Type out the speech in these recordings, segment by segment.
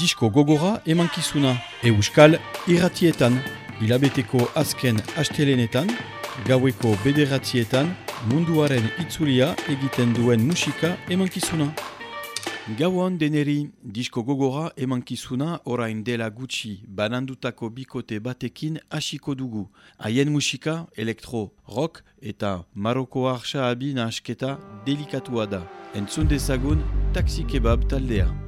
disko gogora emankizuna euskal irratietan. Ilabeteko azken astelenetan, gaueko bederatzietan, munduaren itzulia egiten duen musika emankizuna. Gauan deneri disko gogora emankizuna orain dela gutxi banandutako bikote batekin hasiko dugu. Haien musika, elektro, rock eta maroko arsa abina asketa delikatua da. Entzun dezagun taxi kebab taldea.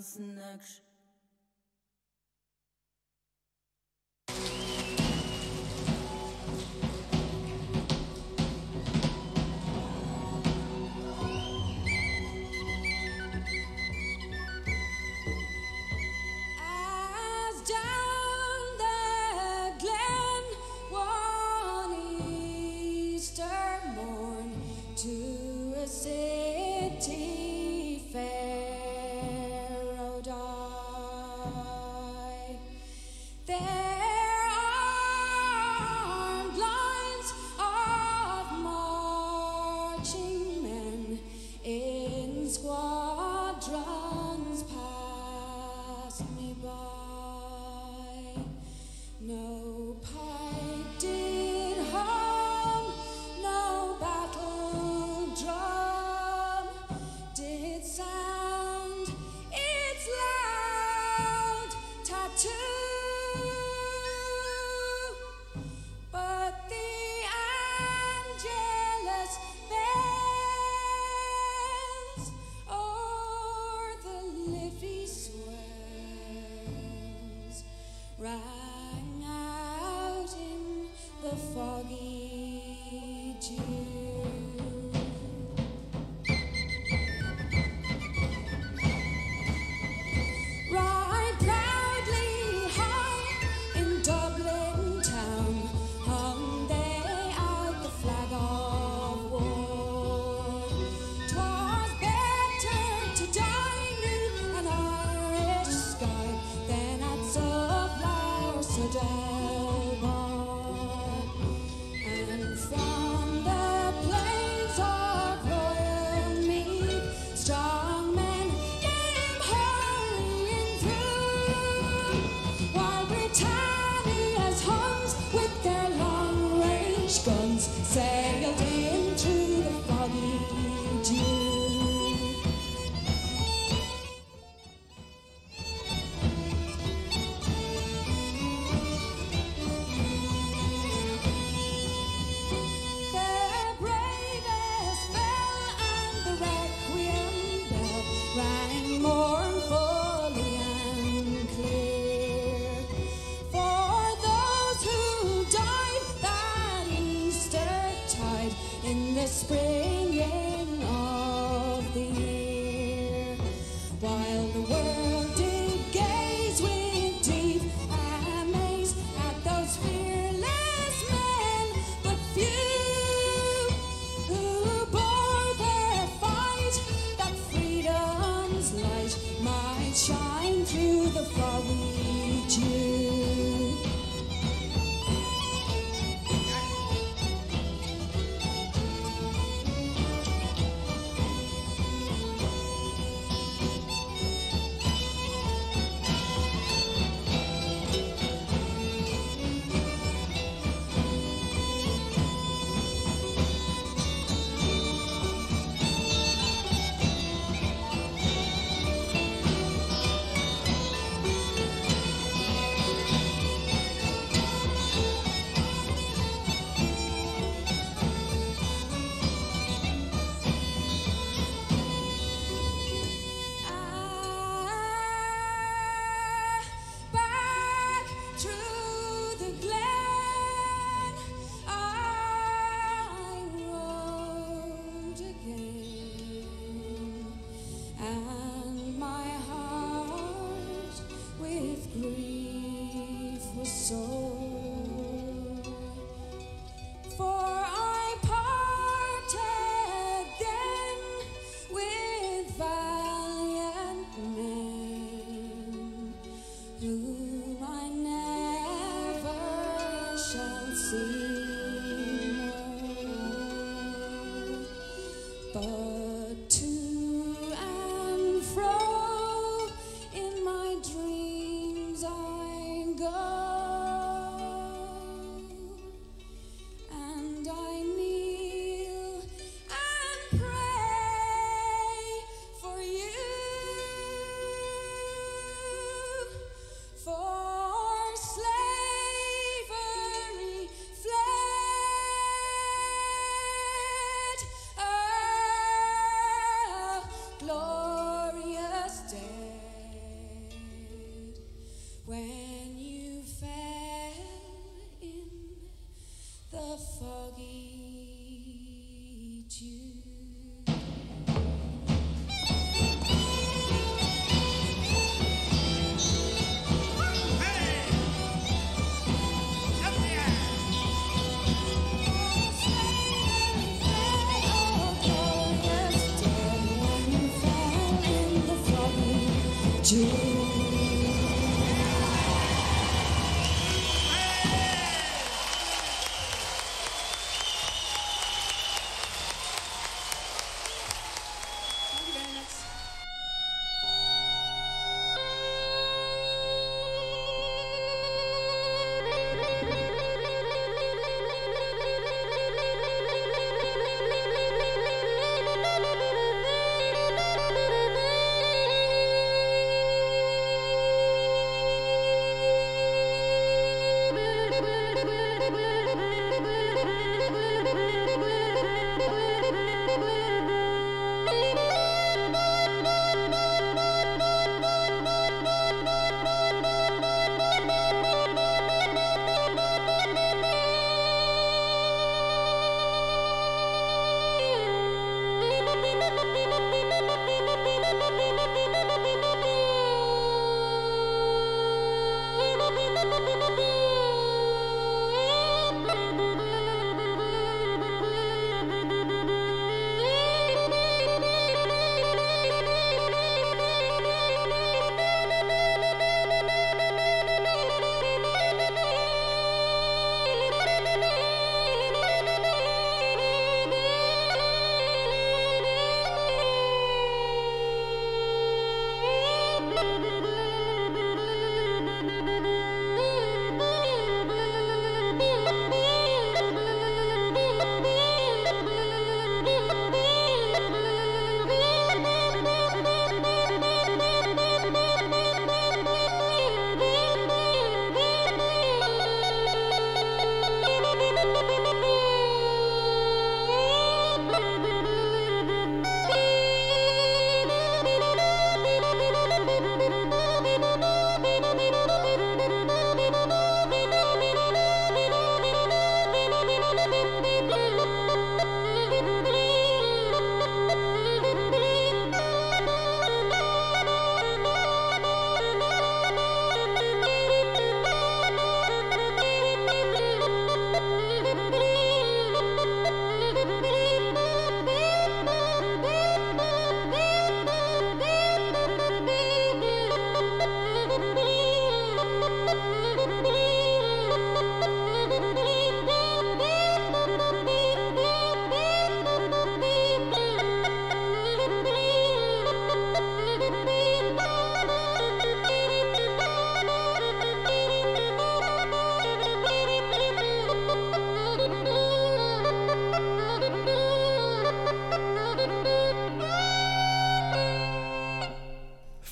Dansen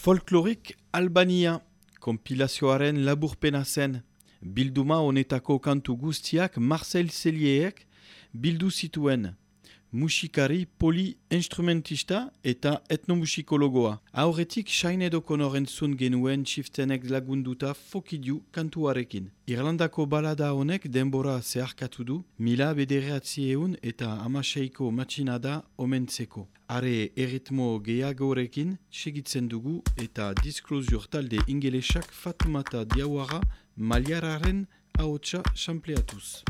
Folklorik Albania, kompilazioaren laburpena zen. Bilduma honetako kantu guztiak Marcel Selieek bildu zituen musikari poli-instrumentista eta etnomusikologoa. Aurretik sain konoren zun genuen txiftenek lagunduta fokidu kantuarekin. Irlandako balada honek denbora zeharkatu du, mila bedereatzieun eta amaseiko matxinada omentzeko. Are erritmo gehiagorekin segitzen dugu eta disklozur talde ingelesak fatumata diawara maliararen haotxa sampleatuz.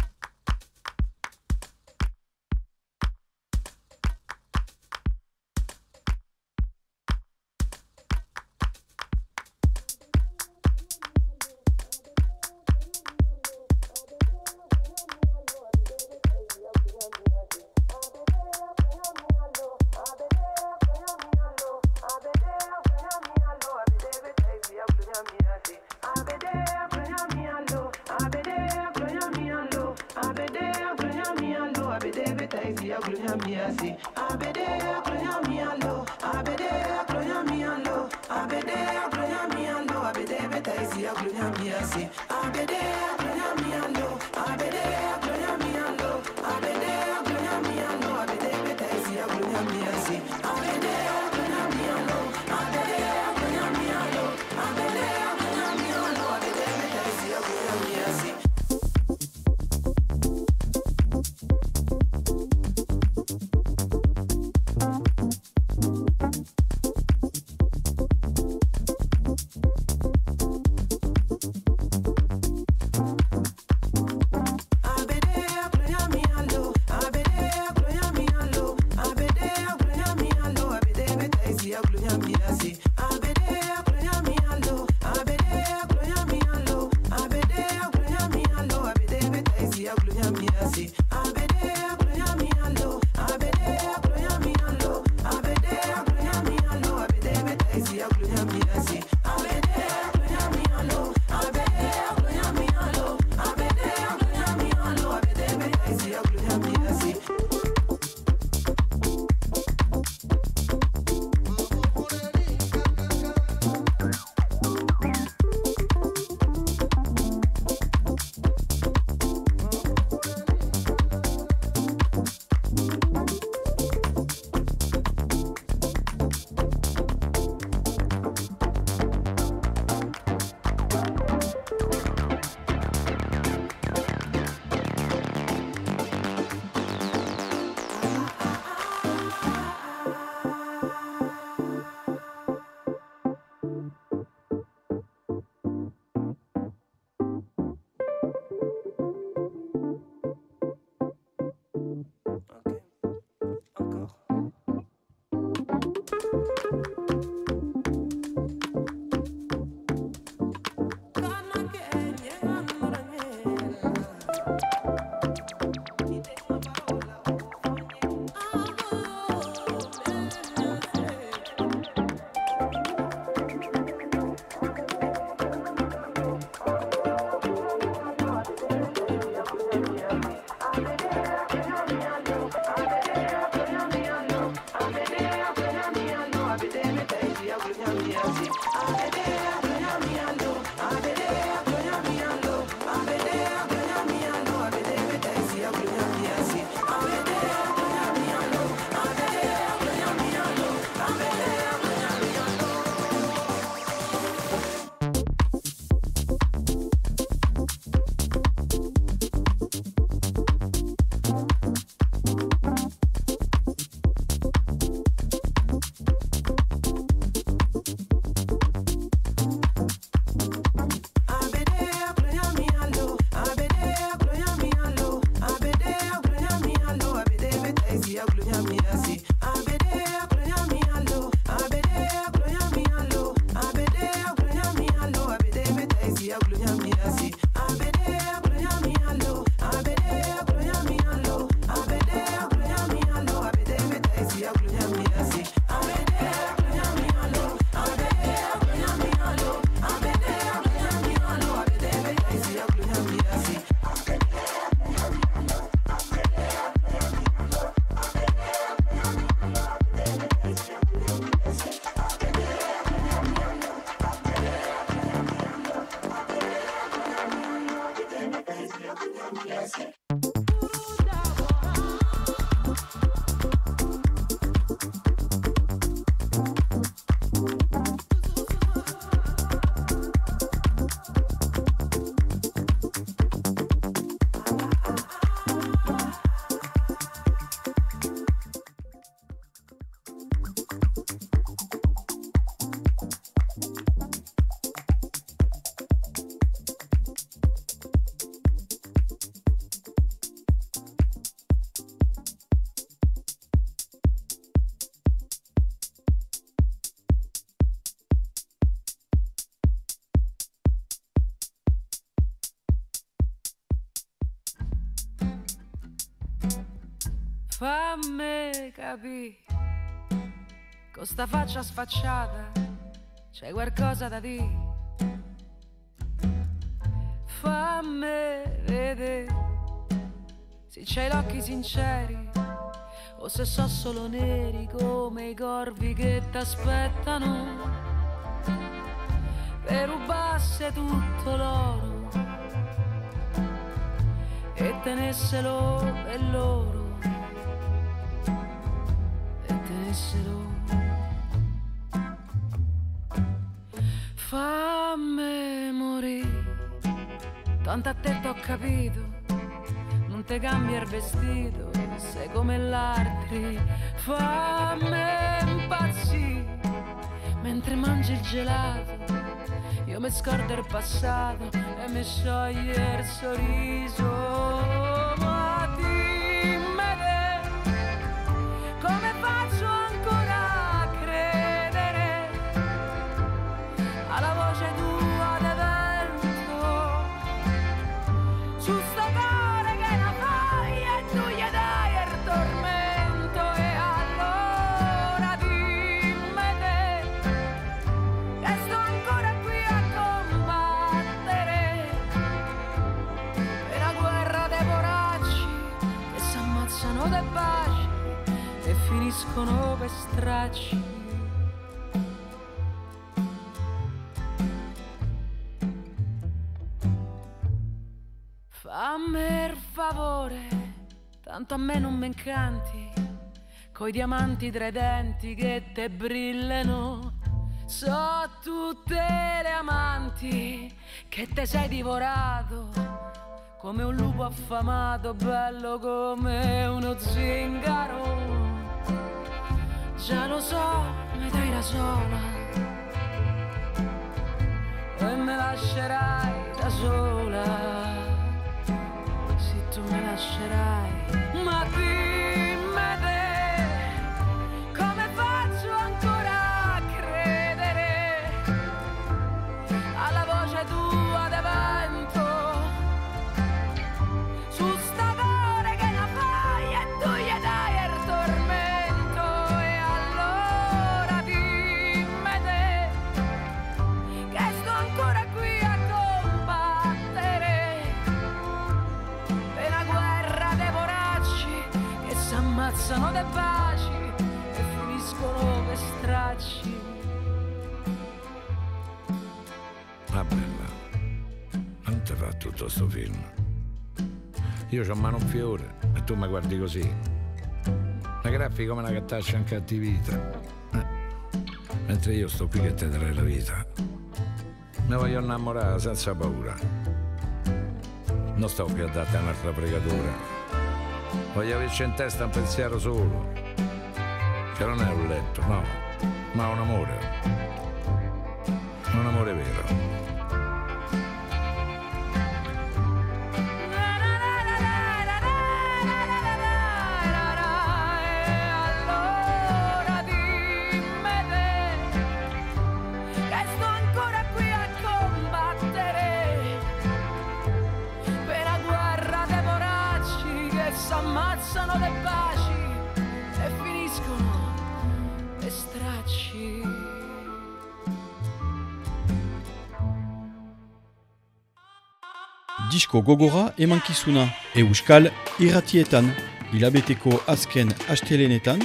Capire, con sta faccia sfacciata c'è qualcosa da dire. Fammi vedere se c'hai gli occhi sinceri o se so solo neri come i corvi che t'aspettano per rubasse tutto l'oro e tenesselo per loro tanto a te t'ho capito, non ti cambia il vestito, sei come l'altri. Fammi impazzire, mentre mangi il gelato, io mi scordo il passato e mi scioglie il sorriso. Abbracci. Fammi il favore, tanto a me non mi incanti, coi diamanti tra i denti che te brillano. So tutte le amanti che te sei divorato come un lupo affamato, bello come uno zingaro. Già lo so, mi dai da sola e me lascerai da sola. Se tu me lascerai, ma dimmi Io c'ho mano un fiore e tu mi guardi così. Ma graffi come una cattaccia in cattività. Eh. Mentre io sto qui che te darei la vita. Mi voglio innamorare senza paura. Non sto qui a darti un'altra pregatura. Voglio averci in testa un pensiero solo. Che non è un letto, no, ma un amore. Un amore vero. Disko gogora emankizuna Euskal irratietan, hilabeteko azken astelenetan,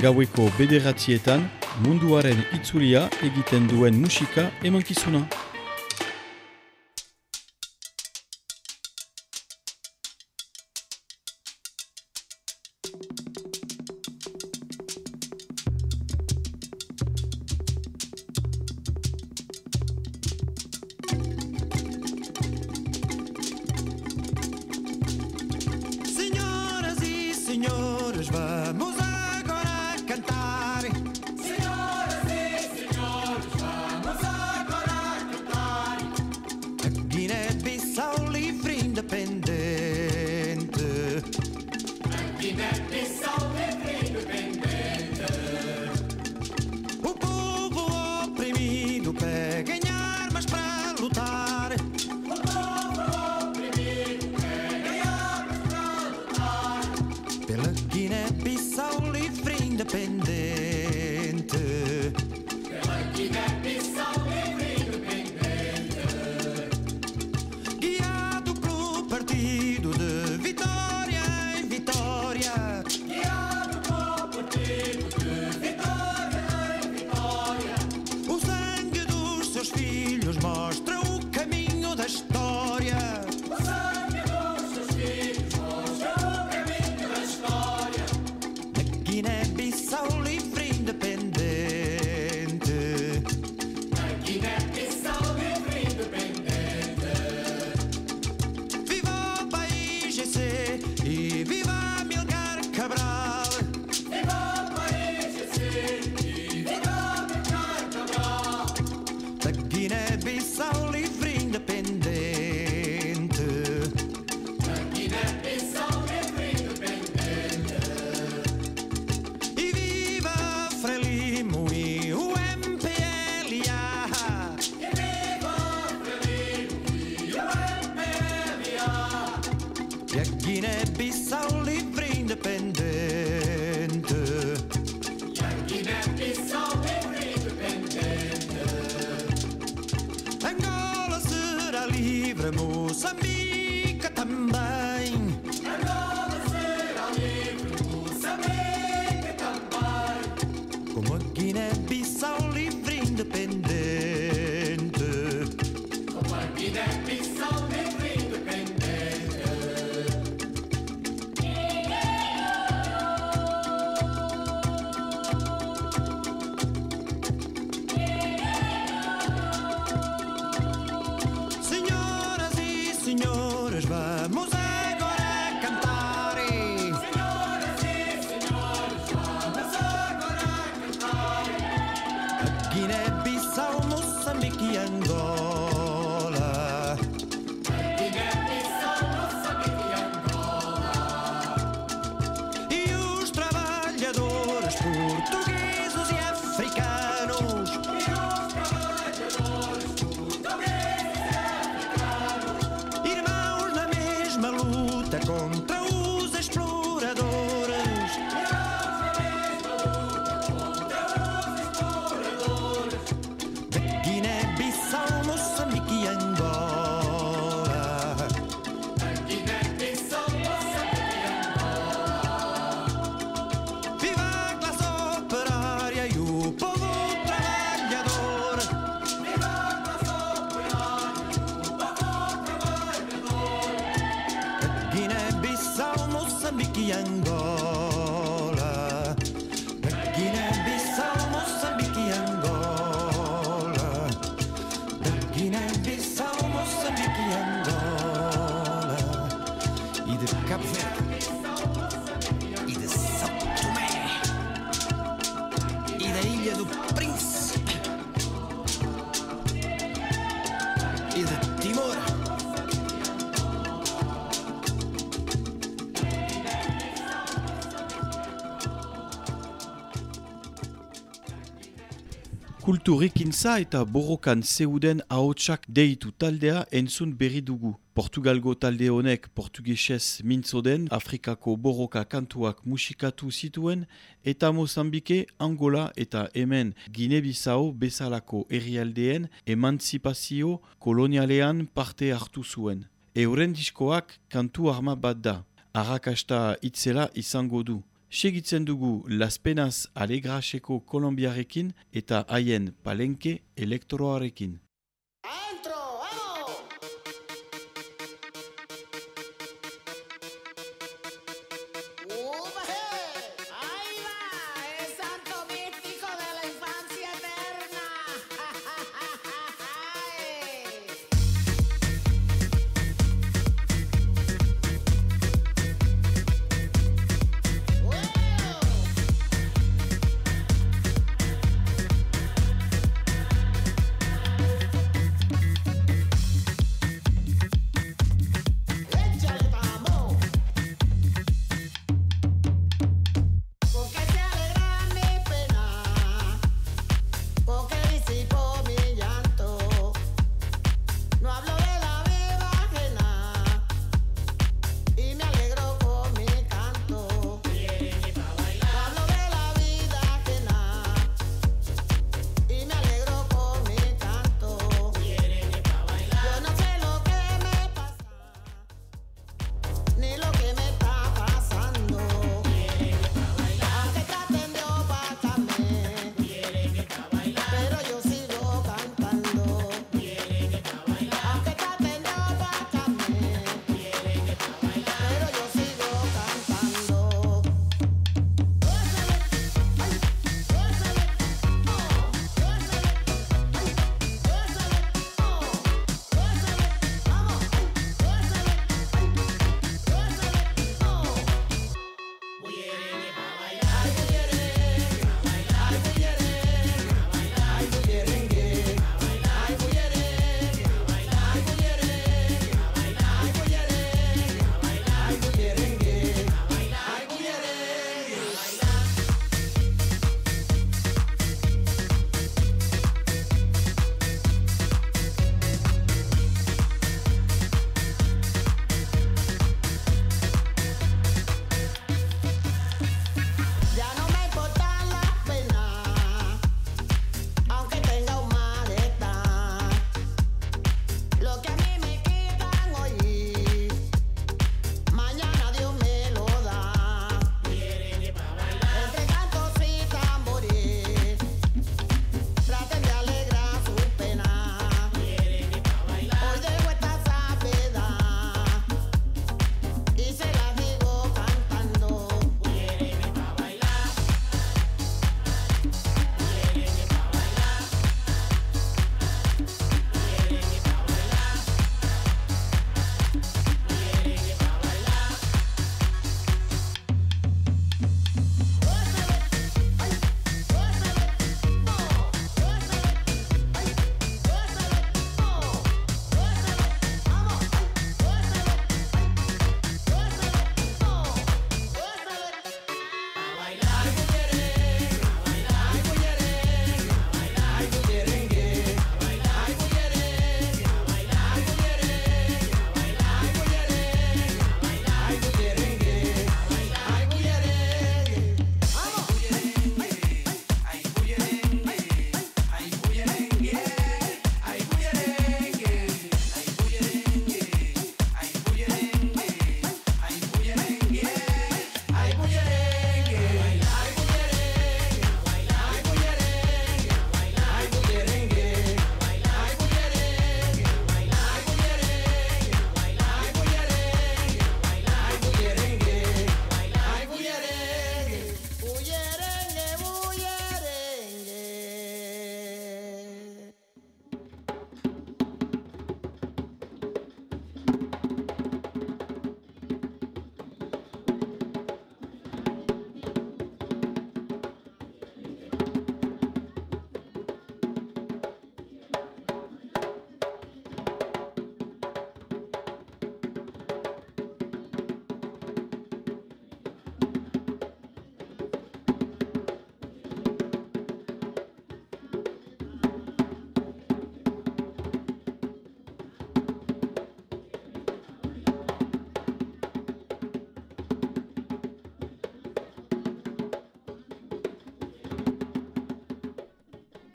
gaueko bederatzietan, munduaren itzulia egiten duen musika emankizuna. salva. Kulturikintza eta borrokan zeuden ahotsak deitu taldea entzun berri dugu. Portugalgo talde honek portugesez mintzo den Afrikako borroka kantuak musikatu zituen eta Mozambike, Angola eta hemen Ginebizao bezalako herrialdeen emantzipazio kolonialean parte hartu zuen. Euren diskoak kantu arma bat da. Arrakasta itzela izango du. Segitzen dugu Las Penas Alegraseko Kolombiarekin eta haien palenke elektroarekin.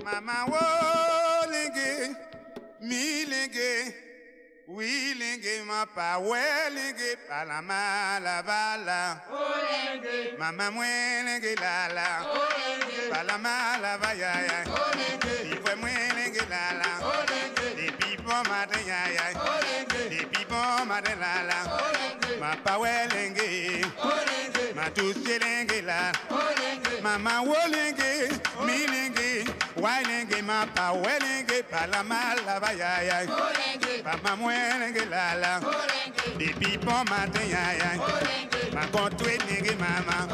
Mama olinge mi linge, wolinge, milinge, wilinge, we linge, palama la bala. Olinge, mama mwelinge lala. Olinge, palama la bayaya. Olinge, ipo mwelinge lala. Olinge, the people matayaya. Olinge, the people matalala. Olinge, mapa welinge. Olinge, matusilinge la. Olinge, mama olinge mi linge. Wailenge mapa, wailenge palama la bayaya. Pama mwelenge lala. Depuis bon matin yaya. Ma kontwe nenge mama.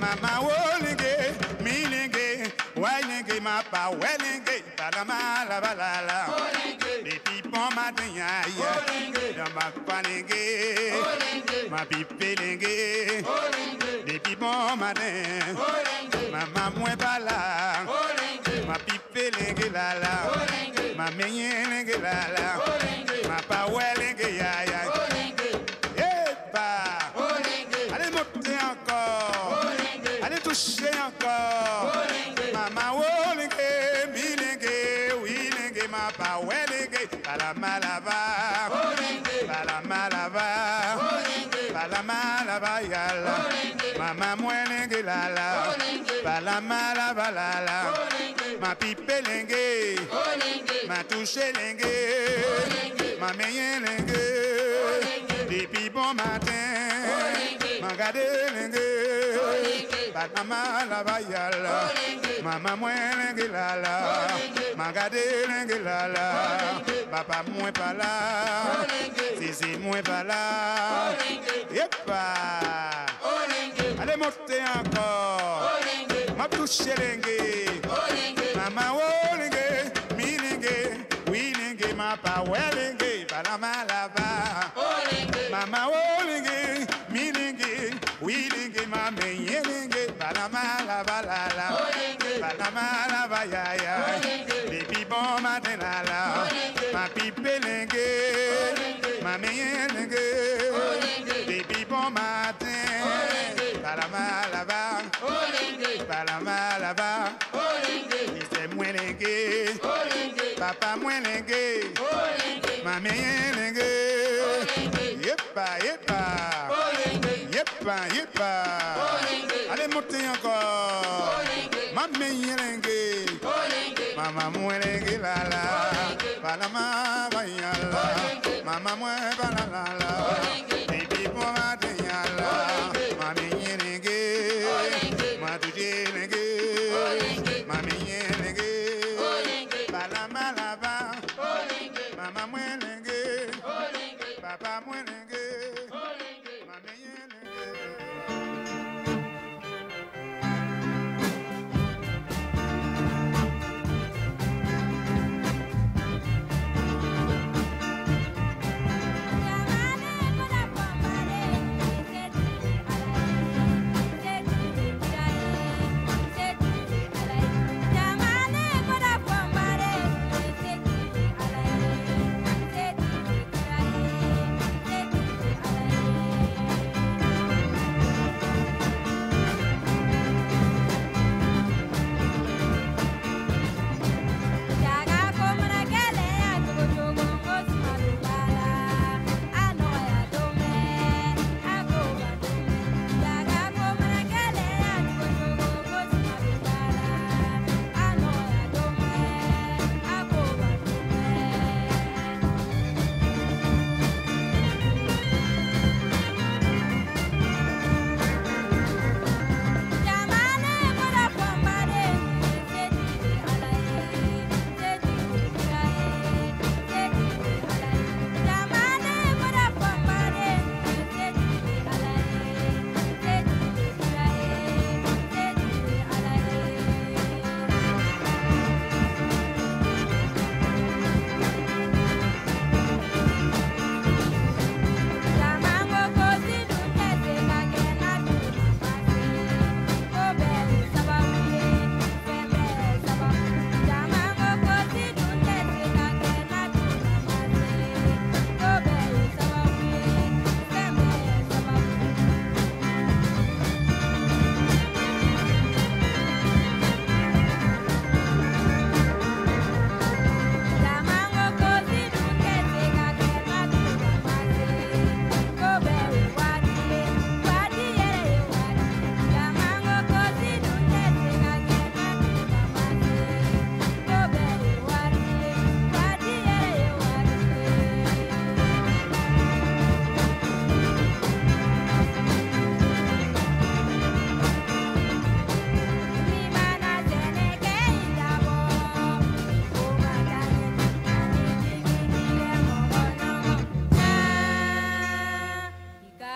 Mama wolenge, milenge. Wailenge mapa, wailenge palama la balala. Depuis bon matin yaya. Dama kwanenge. Ma pipelenge. Depuis bon matin. Mama mwe bala. Olenge. ma menye ma ya allez monter encore, allez toucher encore, mama ma pawe palamalava, palamalava, palamalava ya la, mama mwe la palamalava la la. Ma pipe lenge, ma touche lenge, ma meyen lenge, depi bon matin, ma gade lenge, pat la bayal, mama mwen lenge lala, ma gade lenge lala, papa pala, pala, yepa, allez monter encore. matushelenge mama wolenge milinge wilinge mapa welenge balamalaba. Mama wolenge milinge wilinge mamenyelenge balamalabalala balamalabayaya depuis bon matin lala mapipelenge mamenyelenge. yippa yippa ale mutti encore. Mamme yelenge mama mwelenge lala balama bayala mama mwe balala baby pomade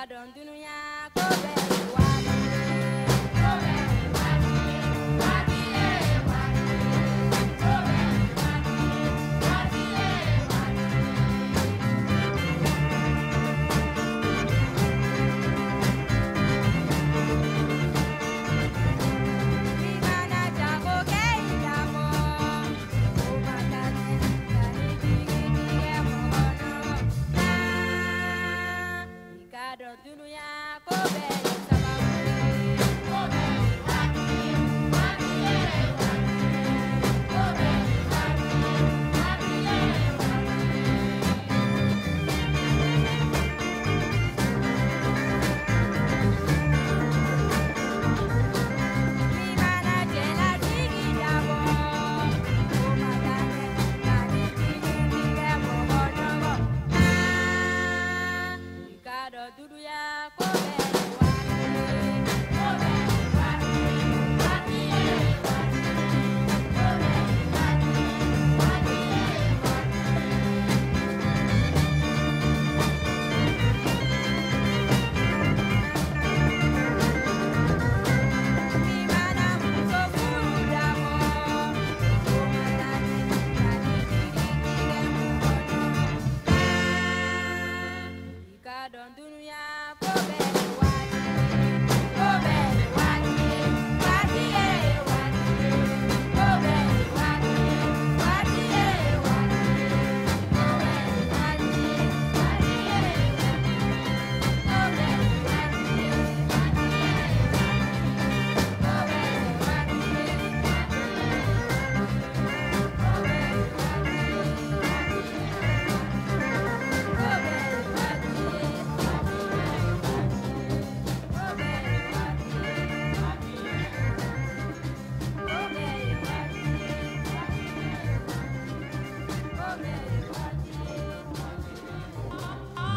Badon, Dunuya.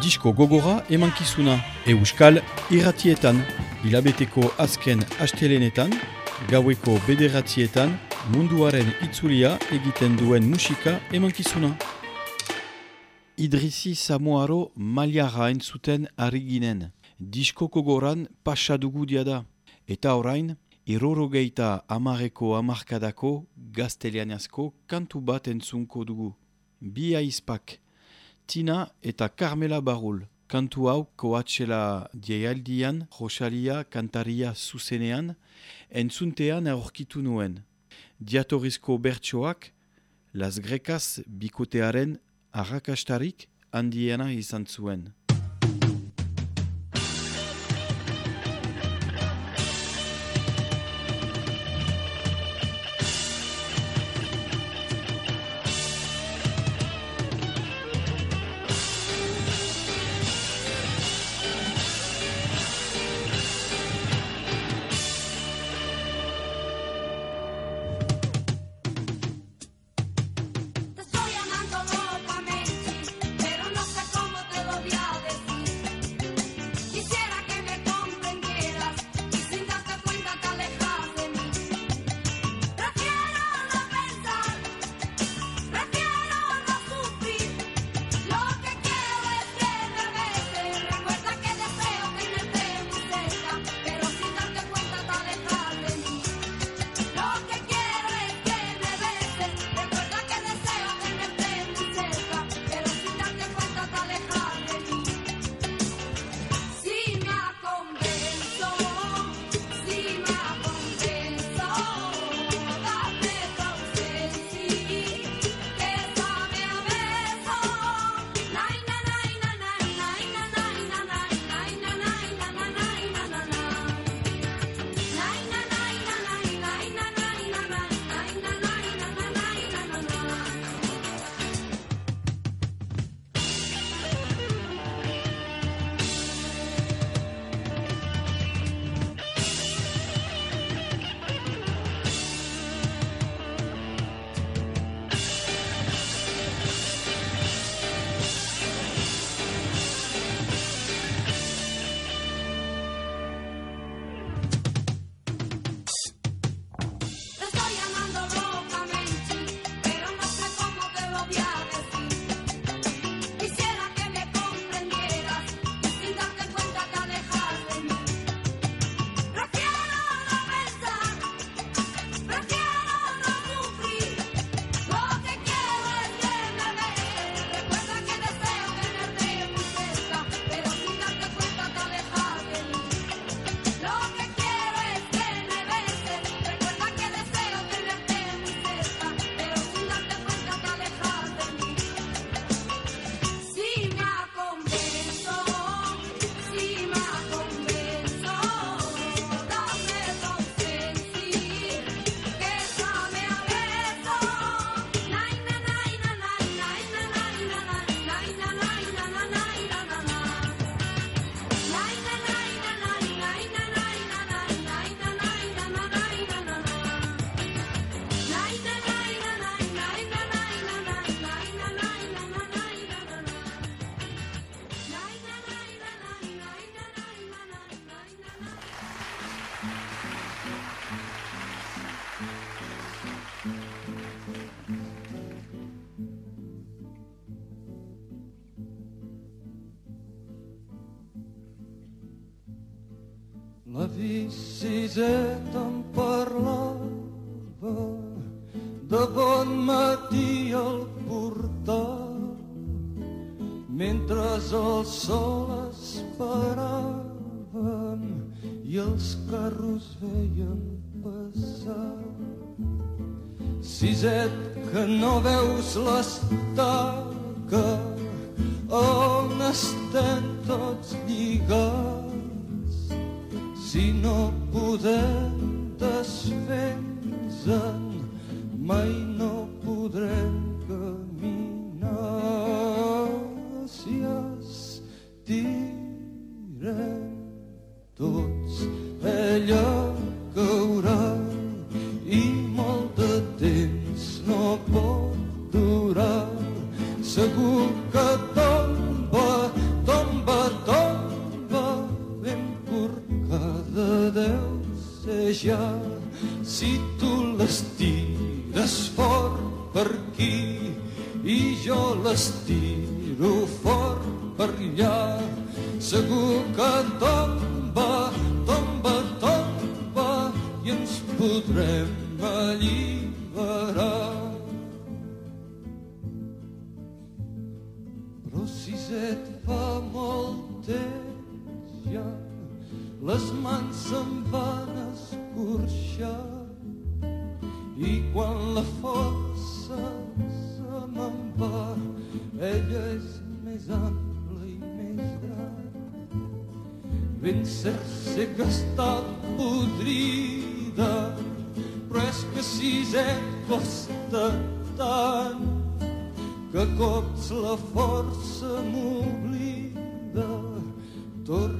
disko gogora emankizuna Euskal irratietan hilabeteko azken astelenetan, gaueko bederatzietan munduaren itzulia egiten duen musika emankizuna. Idrisi Samoaro maliara entzuten ariginen, disko gogoran pasadugu diada, eta orain, irorogeita amareko amarkadako gaztelianazko kantu bat entzunko dugu. Bi aizpak, Tina eta Carmela Barul. Kantu hau koatxela dieialdian, Rosalia kantaria zuzenean, entzuntean aurkitu nuen. Diatorrizko bertsoak, Las Grekas bikotearen arrakastarik handiena izan zuen. Eliseta em parlava de bon matí al portal mentre el sol esperaven i els carros veien passar. Siset, que no veus l'estat no podem desfer-nos-en, mai no podrem que està podrida, però és que siset costa tant que cops la força m'oblida. Torna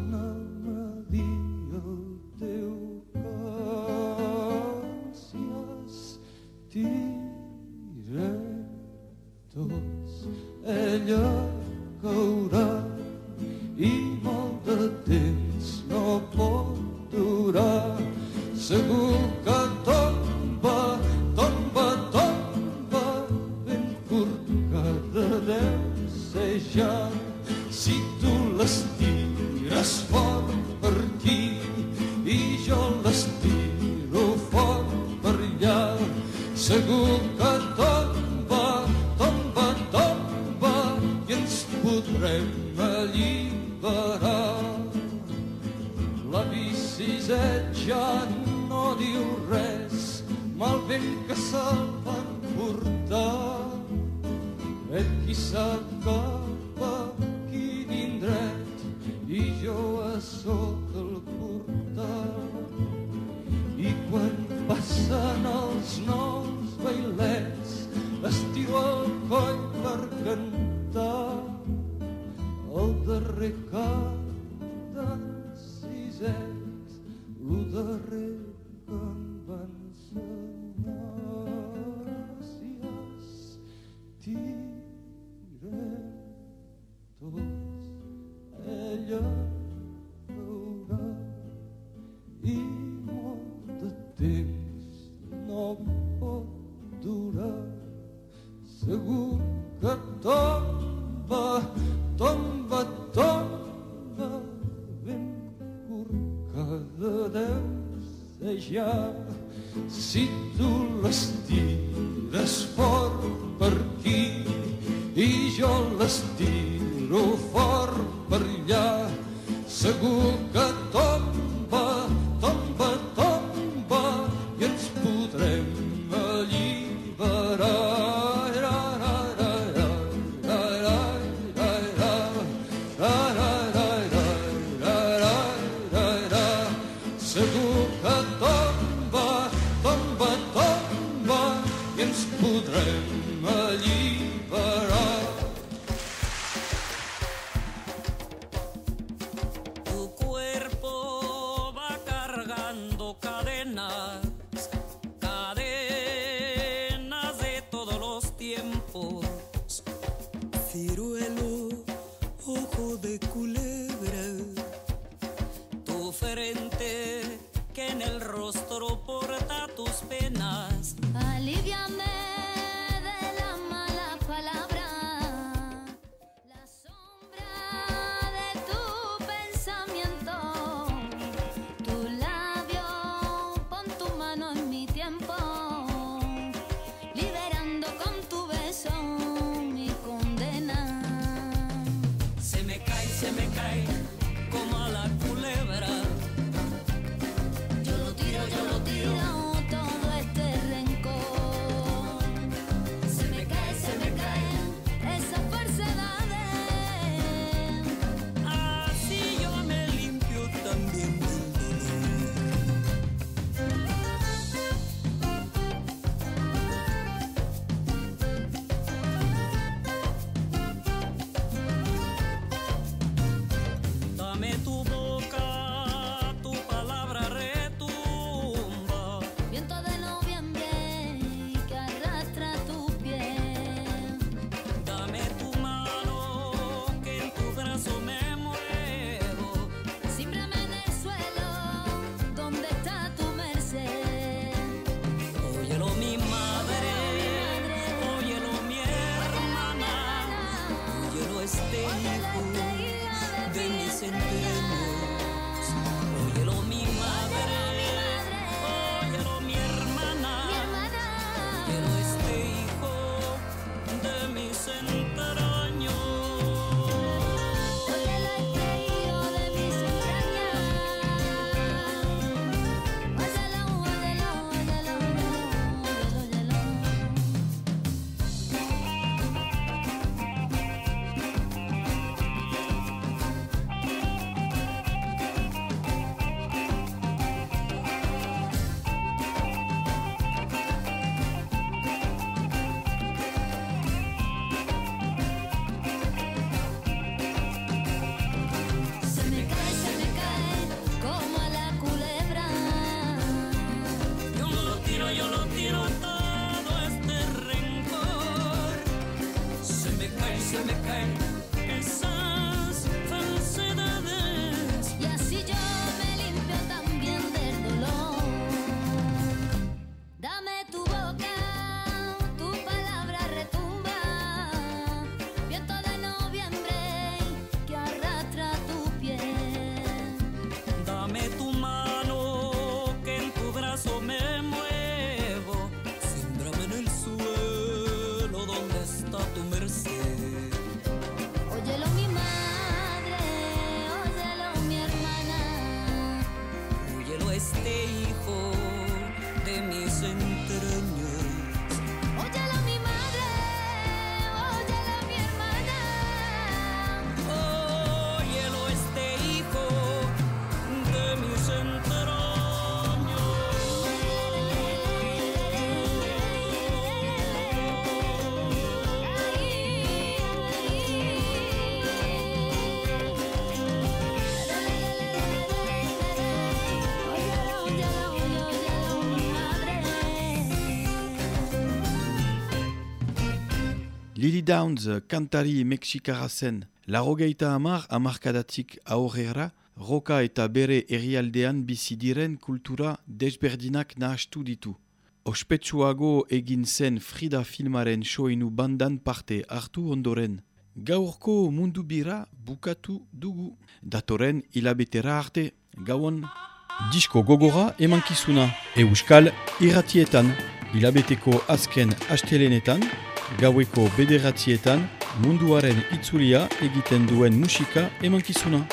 ja si tu les tires fort per aquí i jo les tiro fort per allà segur que Lily Downs kantari mexikara zen. Larogeita hamar hamarkadatik aurrera, roka eta bere herrialdean bizi diren kultura desberdinak nahastu ditu. Ospetsuago egin zen Frida filmaren soinu bandan parte hartu ondoren. Gaurko mundu bira bukatu dugu. Datoren hilabetera arte, gauan. Disko gogora emankizuna. Euskal irratietan. Hilabeteko azken astelenetan, gaueko bederatzietan, munduaren itzulia egiten duen musika emankizuna.